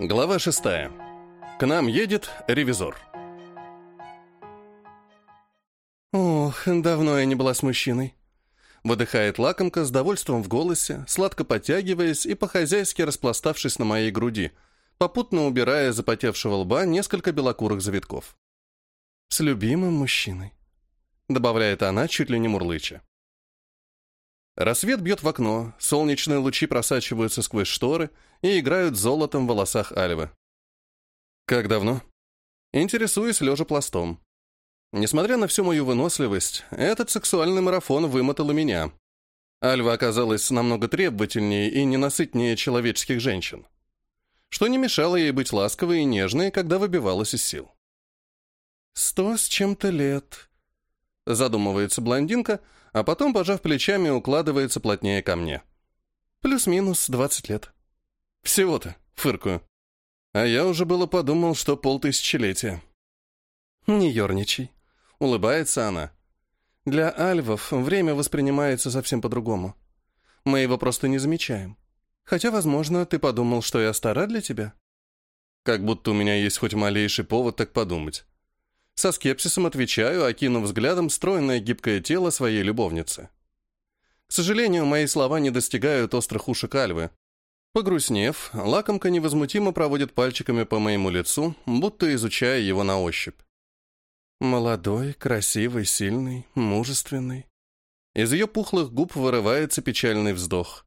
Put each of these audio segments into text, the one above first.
Глава шестая. К нам едет ревизор. «Ох, давно я не была с мужчиной», — выдыхает лакомка с довольством в голосе, сладко подтягиваясь и по-хозяйски распластавшись на моей груди, попутно убирая запотевшего лба несколько белокурых завитков. «С любимым мужчиной», — добавляет она, чуть ли не мурлыча. Рассвет бьет в окно, солнечные лучи просачиваются сквозь шторы и играют золотом в волосах Альвы. Как давно? Интересуюсь лежа пластом. Несмотря на всю мою выносливость, этот сексуальный марафон вымотал меня. Альва оказалась намного требовательнее и ненасытнее человеческих женщин, что не мешало ей быть ласковой и нежной, когда выбивалась из сил. «Сто с чем-то лет», — задумывается блондинка, а потом, пожав плечами, укладывается плотнее ко мне. «Плюс-минус двадцать лет». «Всего-то», — фыркую. А я уже было подумал, что полтысячелетия. «Не ерничай», — улыбается она. «Для альвов время воспринимается совсем по-другому. Мы его просто не замечаем. Хотя, возможно, ты подумал, что я стара для тебя». Как будто у меня есть хоть малейший повод так подумать. Со скепсисом отвечаю, окинув взглядом стройное гибкое тело своей любовницы. К сожалению, мои слова не достигают острых ушек Альвы. Погрустнев, лакомка невозмутимо проводит пальчиками по моему лицу, будто изучая его на ощупь. Молодой, красивый, сильный, мужественный. Из ее пухлых губ вырывается печальный вздох.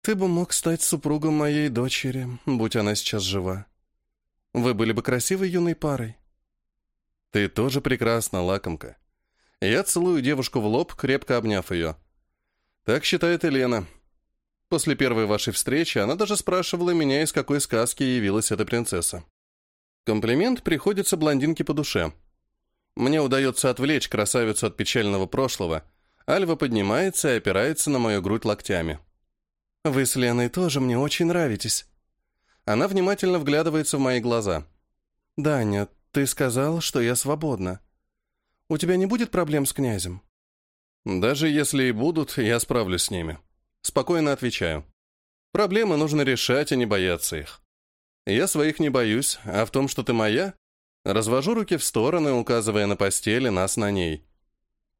Ты бы мог стать супругом моей дочери, будь она сейчас жива. Вы были бы красивой юной парой. Ты тоже прекрасна, лакомка. Я целую девушку в лоб, крепко обняв ее. Так считает Елена. После первой вашей встречи она даже спрашивала меня, из какой сказки явилась эта принцесса. Комплимент приходится блондинке по душе. Мне удается отвлечь красавицу от печального прошлого. Альва поднимается и опирается на мою грудь локтями. «Вы с Леной тоже мне очень нравитесь». Она внимательно вглядывается в мои глаза. «Даня, ты сказал, что я свободна. У тебя не будет проблем с князем?» «Даже если и будут, я справлюсь с ними». Спокойно отвечаю. Проблемы нужно решать, а не бояться их. Я своих не боюсь, а в том, что ты моя, развожу руки в стороны, указывая на постели, нас на ней.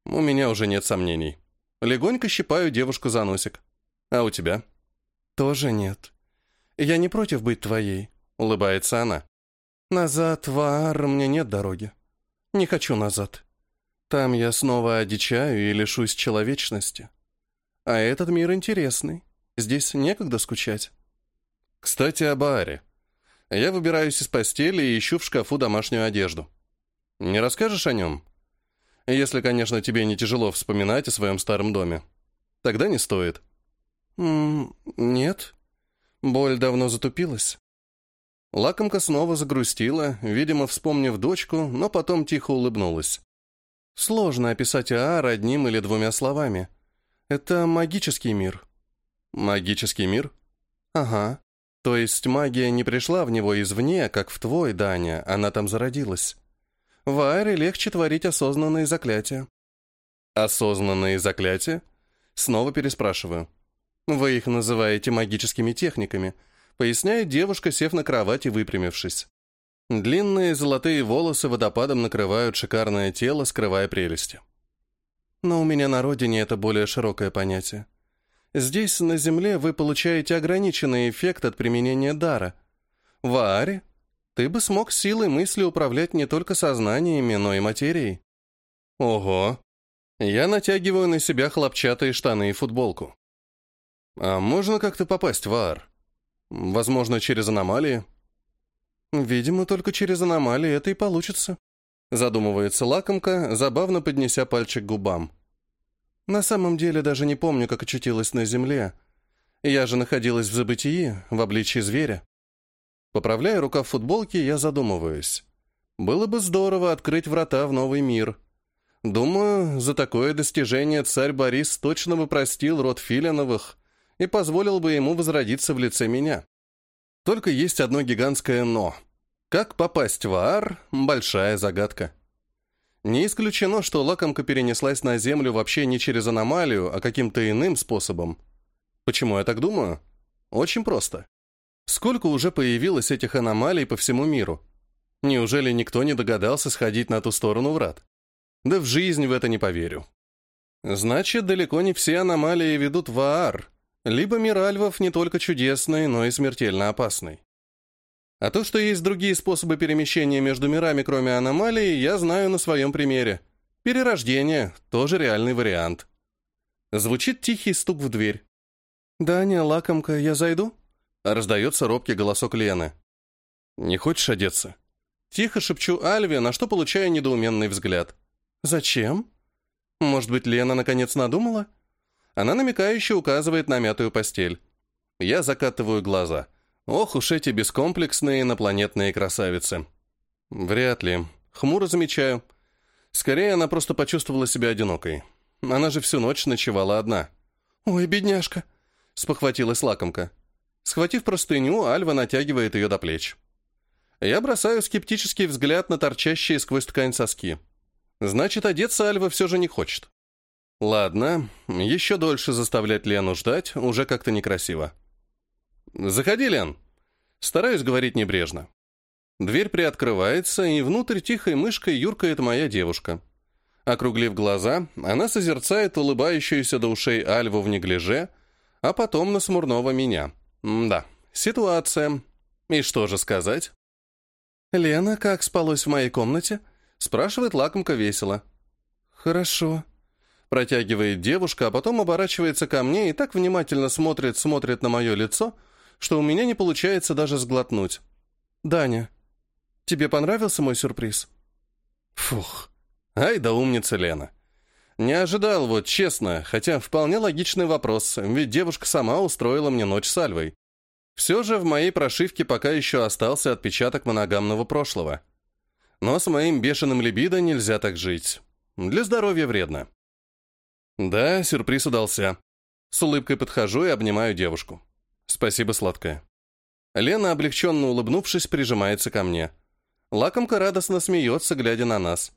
У меня уже нет сомнений. Легонько щипаю девушку за носик. А у тебя? Тоже нет. Я не против быть твоей, улыбается она. Назад в Аар мне нет дороги. Не хочу назад. Там я снова одичаю и лишусь человечности. А этот мир интересный. Здесь некогда скучать. Кстати, об Ааре. Я выбираюсь из постели и ищу в шкафу домашнюю одежду. Не расскажешь о нем? Если, конечно, тебе не тяжело вспоминать о своем старом доме. Тогда не стоит. М нет. Боль давно затупилась. Лакомка снова загрустила, видимо, вспомнив дочку, но потом тихо улыбнулась. Сложно описать Аар одним или двумя словами. Это магический мир. Магический мир? Ага. То есть магия не пришла в него извне, как в твой, Даня, она там зародилась. В Аэре легче творить осознанные заклятия. Осознанные заклятия? Снова переспрашиваю. Вы их называете магическими техниками, поясняет девушка, сев на кровать и выпрямившись. Длинные золотые волосы водопадом накрывают шикарное тело, скрывая прелести. Но у меня на родине это более широкое понятие. Здесь, на Земле, вы получаете ограниченный эффект от применения дара. В Ааре ты бы смог силой мысли управлять не только сознаниями, но и материей. Ого! Я натягиваю на себя хлопчатые штаны и футболку. А можно как-то попасть в Аар? Возможно, через аномалии? Видимо, только через аномалии это и получится. Задумывается лакомка, забавно поднеся пальчик к губам. На самом деле даже не помню, как очутилась на земле. Я же находилась в забытии, в обличии зверя. Поправляя рукав футболки, я задумываюсь. Было бы здорово открыть врата в новый мир. Думаю, за такое достижение царь Борис точно бы простил род Филиновых и позволил бы ему возродиться в лице меня. Только есть одно гигантское «но». Как попасть в Аар – большая загадка. Не исключено, что лакомка перенеслась на Землю вообще не через аномалию, а каким-то иным способом. Почему я так думаю? Очень просто. Сколько уже появилось этих аномалий по всему миру? Неужели никто не догадался сходить на ту сторону врат? Да в жизнь в это не поверю. Значит, далеко не все аномалии ведут в Аар, либо мир альвов не только чудесный, но и смертельно опасный. А то, что есть другие способы перемещения между мирами, кроме аномалий, я знаю на своем примере. Перерождение – тоже реальный вариант. Звучит тихий стук в дверь. «Даня, лакомка, я зайду?» Раздается робкий голосок Лены. «Не хочешь одеться?» Тихо шепчу Альве, на что получаю недоуменный взгляд. «Зачем?» «Может быть, Лена наконец надумала?» Она намекающе указывает на мятую постель. Я закатываю глаза. Ох уж эти бескомплексные инопланетные красавицы. Вряд ли. Хмуро замечаю. Скорее, она просто почувствовала себя одинокой. Она же всю ночь ночевала одна. «Ой, бедняжка!» — спохватилась лакомка. Схватив простыню, Альва натягивает ее до плеч. Я бросаю скептический взгляд на торчащие сквозь ткань соски. Значит, одеться Альва все же не хочет. Ладно, еще дольше заставлять Лену ждать уже как-то некрасиво. «Заходи, Лен!» Стараюсь говорить небрежно. Дверь приоткрывается, и внутрь тихой мышкой юркает моя девушка. Округлив глаза, она созерцает улыбающуюся до ушей Альву в неглиже, а потом на смурного меня. Да, ситуация. И что же сказать? «Лена, как спалось в моей комнате?» спрашивает лакомка весело. «Хорошо», протягивает девушка, а потом оборачивается ко мне и так внимательно смотрит, смотрит на мое лицо, что у меня не получается даже сглотнуть. «Даня, тебе понравился мой сюрприз?» Фух, ай да умница Лена. Не ожидал, вот честно, хотя вполне логичный вопрос, ведь девушка сама устроила мне ночь с Альвой. Все же в моей прошивке пока еще остался отпечаток моногамного прошлого. Но с моим бешеным либидо нельзя так жить. Для здоровья вредно. Да, сюрприз удался. С улыбкой подхожу и обнимаю девушку. Спасибо, сладкая. Лена, облегченно улыбнувшись, прижимается ко мне. Лакомка радостно смеется, глядя на нас.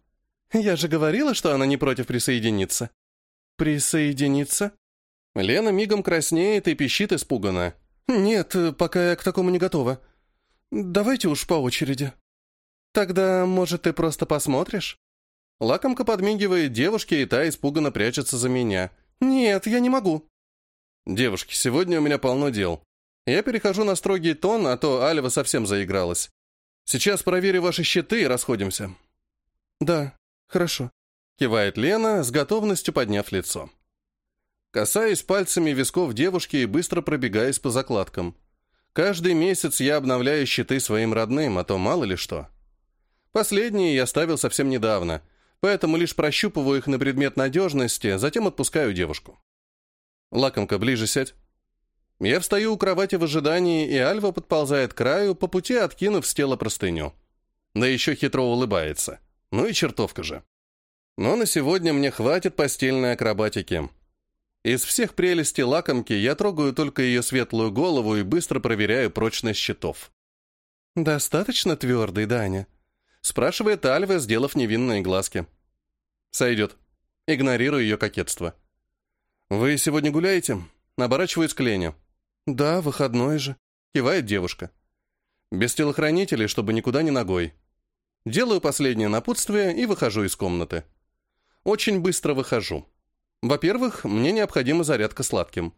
Я же говорила, что она не против присоединиться. Присоединиться? Лена мигом краснеет и пищит испуганно. Нет, пока я к такому не готова. Давайте уж по очереди. Тогда, может, ты просто посмотришь? Лакомка подмигивает девушке, и та испуганно прячется за меня. Нет, я не могу. Девушки, сегодня у меня полно дел. Я перехожу на строгий тон, а то Алева совсем заигралась. Сейчас проверю ваши щиты и расходимся. Да, хорошо. Кивает Лена, с готовностью подняв лицо. Касаюсь пальцами висков девушки и быстро пробегаюсь по закладкам. Каждый месяц я обновляю щиты своим родным, а то мало ли что. Последние я ставил совсем недавно, поэтому лишь прощупываю их на предмет надежности, затем отпускаю девушку. Лакомка, ближе сядь. Я встаю у кровати в ожидании, и Альва подползает к краю, по пути откинув с тела простыню. Да еще хитро улыбается. Ну и чертовка же. Но на сегодня мне хватит постельной акробатики. Из всех прелестей лакомки я трогаю только ее светлую голову и быстро проверяю прочность щитов. «Достаточно твердый, Даня?» Спрашивает Альва, сделав невинные глазки. «Сойдет». Игнорирую ее кокетство. «Вы сегодня гуляете?» Оборачиваюсь к Лене. «Да, выходной же», — кивает девушка. «Без телохранителей, чтобы никуда не ногой». Делаю последнее напутствие и выхожу из комнаты. Очень быстро выхожу. Во-первых, мне необходима зарядка сладким.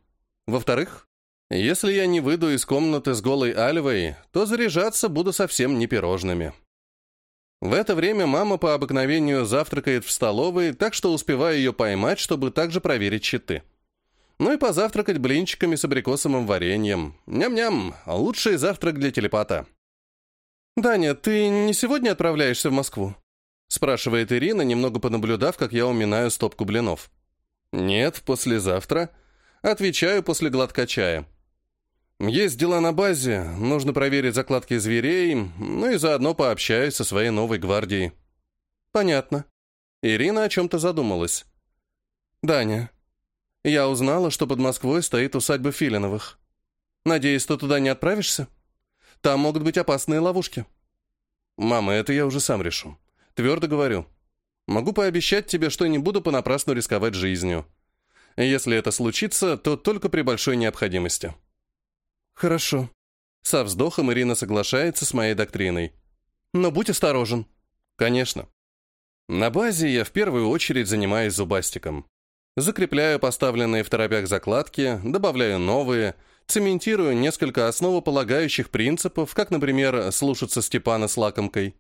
Во-вторых, если я не выйду из комнаты с голой Альвой, то заряжаться буду совсем не пирожными. В это время мама по обыкновению завтракает в столовой, так что успеваю ее поймать, чтобы также проверить щиты. Ну и позавтракать блинчиками с абрикосовым вареньем. Ням-ням, лучший завтрак для телепата. «Даня, ты не сегодня отправляешься в Москву?» спрашивает Ирина, немного понаблюдав, как я уминаю стопку блинов. «Нет, послезавтра». Отвечаю после глотка чая. Есть дела на базе, нужно проверить закладки зверей, ну и заодно пообщаюсь со своей новой гвардией. Понятно. Ирина о чем-то задумалась. Даня, я узнала, что под Москвой стоит усадьба Филиновых. Надеюсь, ты туда не отправишься? Там могут быть опасные ловушки. Мама, это я уже сам решу. Твердо говорю. Могу пообещать тебе, что не буду понапрасну рисковать жизнью. Если это случится, то только при большой необходимости. «Хорошо», Со вздохом Ирина соглашается с моей доктриной. Но будь осторожен. Конечно. На базе я в первую очередь занимаюсь зубастиком. Закрепляю поставленные в торопях закладки, добавляю новые, цементирую несколько основополагающих принципов, как, например, слушаться Степана с лакомкой.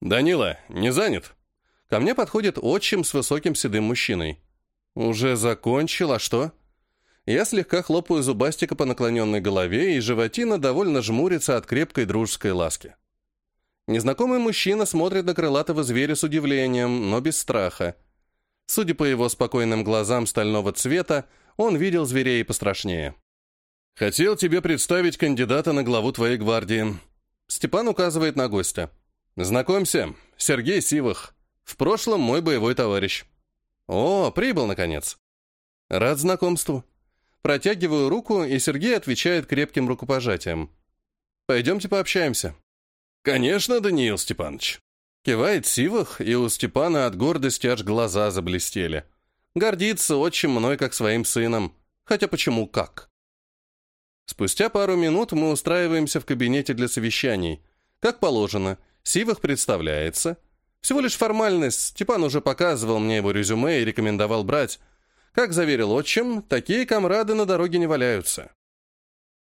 «Данила, не занят?» Ко мне подходит отчим с высоким седым мужчиной. «Уже закончил, а что?» Я слегка хлопаю зубастика по наклоненной голове, и животина довольно жмурится от крепкой дружеской ласки. Незнакомый мужчина смотрит на крылатого зверя с удивлением, но без страха. Судя по его спокойным глазам стального цвета, он видел зверей пострашнее. «Хотел тебе представить кандидата на главу твоей гвардии». Степан указывает на гостя. «Знакомься, Сергей Сивых. В прошлом мой боевой товарищ». «О, прибыл, наконец». «Рад знакомству». Протягиваю руку, и Сергей отвечает крепким рукопожатием. «Пойдемте пообщаемся». «Конечно, Даниил Степанович». Кивает Сивах, и у Степана от гордости аж глаза заблестели. Гордится отчим мной как своим сыном. Хотя почему как? Спустя пару минут мы устраиваемся в кабинете для совещаний. Как положено, Сивах представляется. Всего лишь формальность, Степан уже показывал мне его резюме и рекомендовал брать. Как заверил отчим, такие комрады на дороге не валяются.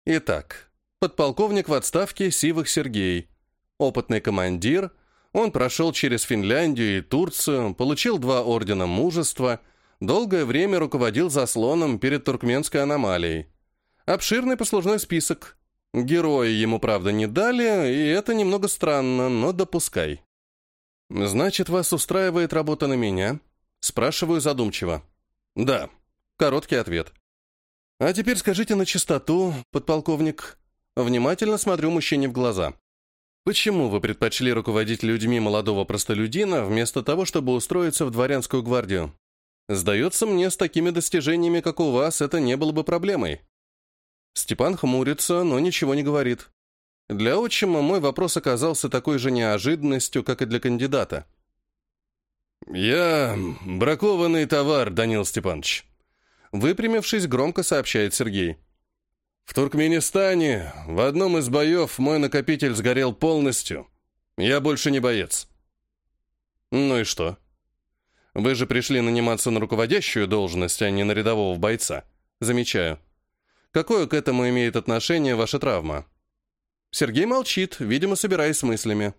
Итак, подполковник в отставке Сивых Сергей, опытный командир, он прошел через Финляндию и Турцию, получил два ордена мужества, долгое время руководил заслоном перед туркменской аномалией. Обширный послужной список. Герои ему, правда, не дали, и это немного странно, но допускай. «Значит, вас устраивает работа на меня?» Спрашиваю задумчиво. «Да». Короткий ответ. «А теперь скажите на чистоту, подполковник». Внимательно смотрю мужчине в глаза. Почему вы предпочли руководить людьми молодого простолюдина, вместо того, чтобы устроиться в дворянскую гвардию? Сдается мне, с такими достижениями, как у вас, это не было бы проблемой. Степан хмурится, но ничего не говорит. Для отчима мой вопрос оказался такой же неожиданностью, как и для кандидата. «Я бракованный товар, Данил Степанович», выпрямившись, громко сообщает Сергей. В Туркменистане в одном из боев мой накопитель сгорел полностью. Я больше не боец. Ну и что? Вы же пришли наниматься на руководящую должность, а не на рядового бойца. Замечаю. Какое к этому имеет отношение ваша травма? Сергей молчит, видимо, собираясь с мыслями.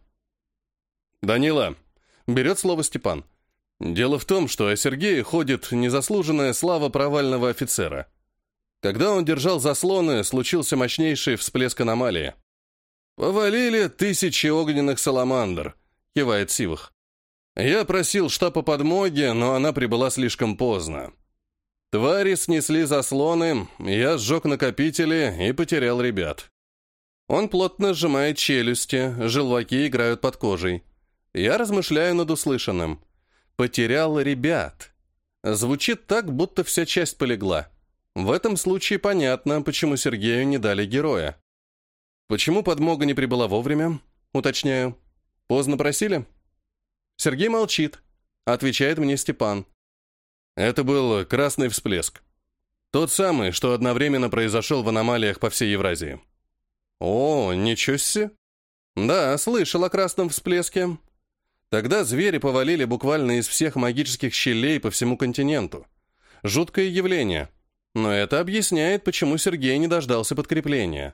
«Данила», — берет слово Степан. «Дело в том, что о Сергее ходит незаслуженная слава провального офицера. Когда он держал заслоны, случился мощнейший всплеск аномалии. «Повалили тысячи огненных саламандр», — кивает Сивах. «Я просил штаб о подмоге, но она прибыла слишком поздно. Твари снесли заслоны, я сжег накопители и потерял ребят. Он плотно сжимает челюсти, желваки играют под кожей. Я размышляю над услышанным. «Потерял ребят». Звучит так, будто вся часть полегла. В этом случае понятно, почему Сергею не дали героя. Почему подмога не прибыла вовремя? Уточняю. Поздно просили? Сергей молчит. Отвечает мне Степан. Это был красный всплеск. Тот самый, что одновременно произошел в аномалиях по всей Евразии. О, ничего себе. Да, слышал о красном всплеске. Тогда звери повалили буквально из всех магических щелей по всему континенту. Жуткое явление — но это объясняет, почему Сергей не дождался подкрепления.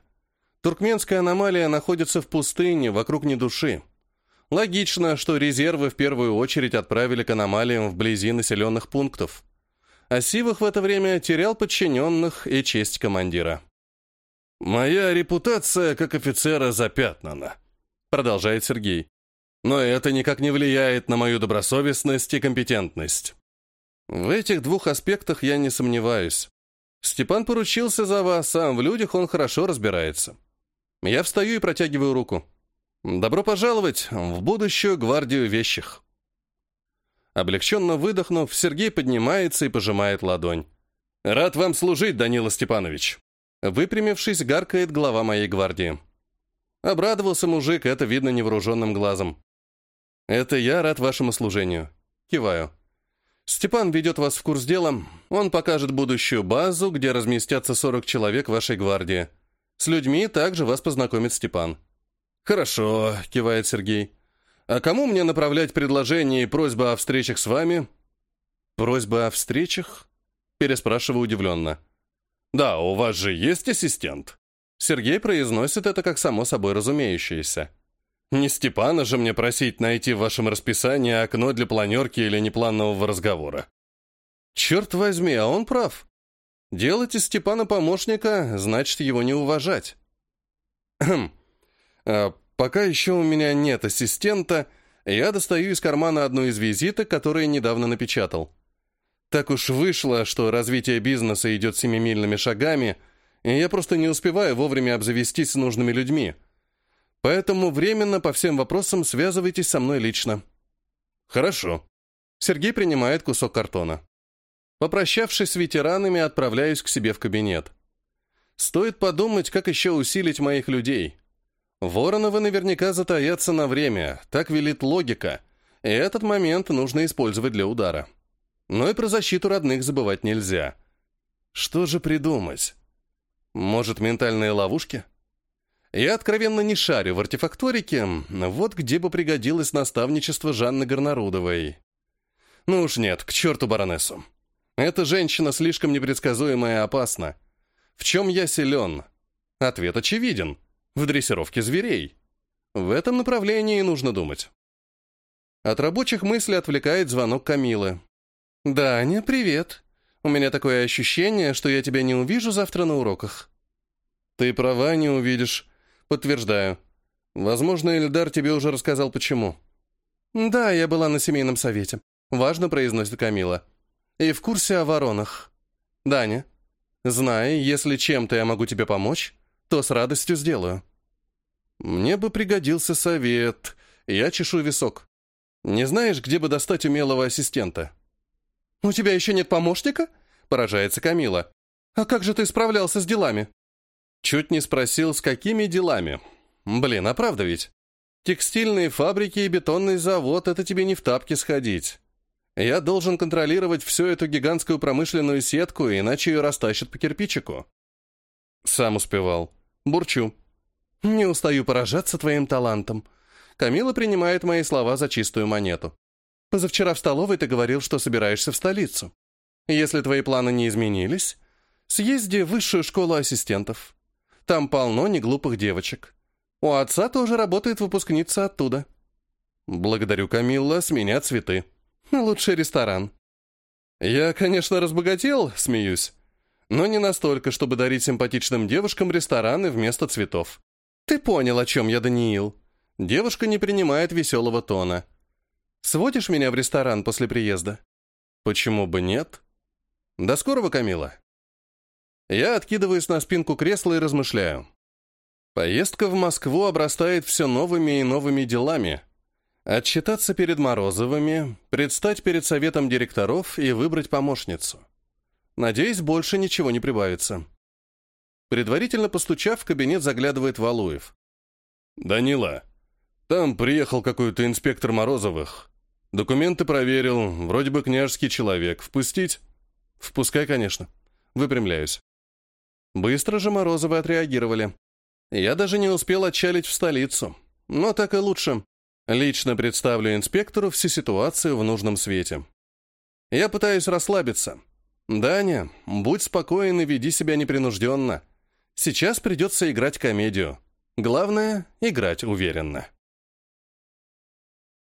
Туркменская аномалия находится в пустыне, вокруг ни души. Логично, что резервы в первую очередь отправили к аномалиям вблизи населенных пунктов. А Сивах в это время терял подчиненных и честь командира. «Моя репутация как офицера запятнана», — продолжает Сергей. «Но это никак не влияет на мою добросовестность и компетентность». В этих двух аспектах я не сомневаюсь. Степан поручился за вас, сам в людях он хорошо разбирается. Я встаю и протягиваю руку. Добро пожаловать в будущую гвардию вещих. Облегченно выдохнув, Сергей поднимается и пожимает ладонь. «Рад вам служить, Данила Степанович!» Выпрямившись, гаркает глава моей гвардии. Обрадовался мужик, это видно невооруженным глазом. «Это я рад вашему служению». Киваю. Степан ведет вас в курс дела. Он покажет будущую базу, где разместятся 40 человек вашей гвардии. С людьми также вас познакомит Степан. Хорошо, кивает Сергей. А кому мне направлять предложение и просьбы о встречах с вами? Просьба о встречах? Переспрашиваю удивленно. Да, у вас же есть ассистент. Сергей произносит это как само собой разумеющееся. Не Степана же мне просить найти в вашем расписании окно для планерки или непланового разговора. Черт возьми, а он прав. Делать из Степана помощника, значит его не уважать. Хм. А, пока еще у меня нет ассистента, я достаю из кармана одну из визиток, которые недавно напечатал. Так уж вышло, что развитие бизнеса идет семимильными шагами, и я просто не успеваю вовремя обзавестись нужными людьми. Поэтому временно по всем вопросам связывайтесь со мной лично. Хорошо. Сергей принимает кусок картона. Попрощавшись с ветеранами, отправляюсь к себе в кабинет. Стоит подумать, как еще усилить моих людей. Вороновы наверняка затаятся на время, так велит логика, и этот момент нужно использовать для удара. Но и про защиту родных забывать нельзя. Что же придумать? Может, ментальные ловушки? Я откровенно не шарю в артефакторике, вот где бы пригодилось наставничество Жанны Горнарудовой. Ну уж нет, к черту баронессу. Эта женщина слишком непредсказуема и опасна. В чем я силен? Ответ очевиден. В дрессировке зверей. В этом направлении нужно думать. От рабочих мыслей отвлекает звонок Камилы. «Даня, привет. У меня такое ощущение, что я тебя не увижу завтра на уроках». «Ты права, не увидишь. Подтверждаю. Возможно, Эльдар тебе уже рассказал, почему». «Да, я была на семейном совете», — важно произносит Камила и в курсе о воронах. Даня, знай, если чем-то я могу тебе помочь, то с радостью сделаю. Мне бы пригодился совет. Я чешу висок. Не знаешь, где бы достать умелого ассистента? У тебя еще нет помощника? Поражается Камила. А как же ты справлялся с делами? Чуть не спросил, с какими делами. Блин, а правда ведь? Текстильные фабрики и бетонный завод — это тебе не в тапке сходить. Я должен контролировать всю эту гигантскую промышленную сетку, иначе ее растащат по кирпичику. Сам успевал. Бурчу. Не устаю поражаться твоим талантом. Камила принимает мои слова за чистую монету. Позавчера в столовой ты говорил, что собираешься в столицу. Если твои планы не изменились, съезди в высшую школу ассистентов. Там полно неглупых девочек. У отца тоже работает выпускница оттуда. Благодарю, Камилла, с меня цветы. Лучший ресторан. Я, конечно, разбогател, смеюсь, но не настолько, чтобы дарить симпатичным девушкам рестораны вместо цветов. Ты понял, о чем я, Даниил. Девушка не принимает веселого тона. Сводишь меня в ресторан после приезда? Почему бы нет? До скорого, Камила. Я откидываюсь на спинку кресла и размышляю. Поездка в Москву обрастает все новыми и новыми делами. Отчитаться перед Морозовыми, предстать перед советом директоров и выбрать помощницу. Надеюсь, больше ничего не прибавится. Предварительно постучав, в кабинет заглядывает Валуев. «Данила, там приехал какой-то инспектор Морозовых. Документы проверил, вроде бы княжеский человек. Впустить?» «Впускай, конечно». Выпрямляюсь. Быстро же Морозовы отреагировали. Я даже не успел отчалить в столицу. Но так и лучше. Лично представлю инспектору всю ситуацию в нужном свете. Я пытаюсь расслабиться. Даня, будь спокоен и веди себя непринужденно. Сейчас придется играть комедию. Главное — играть уверенно.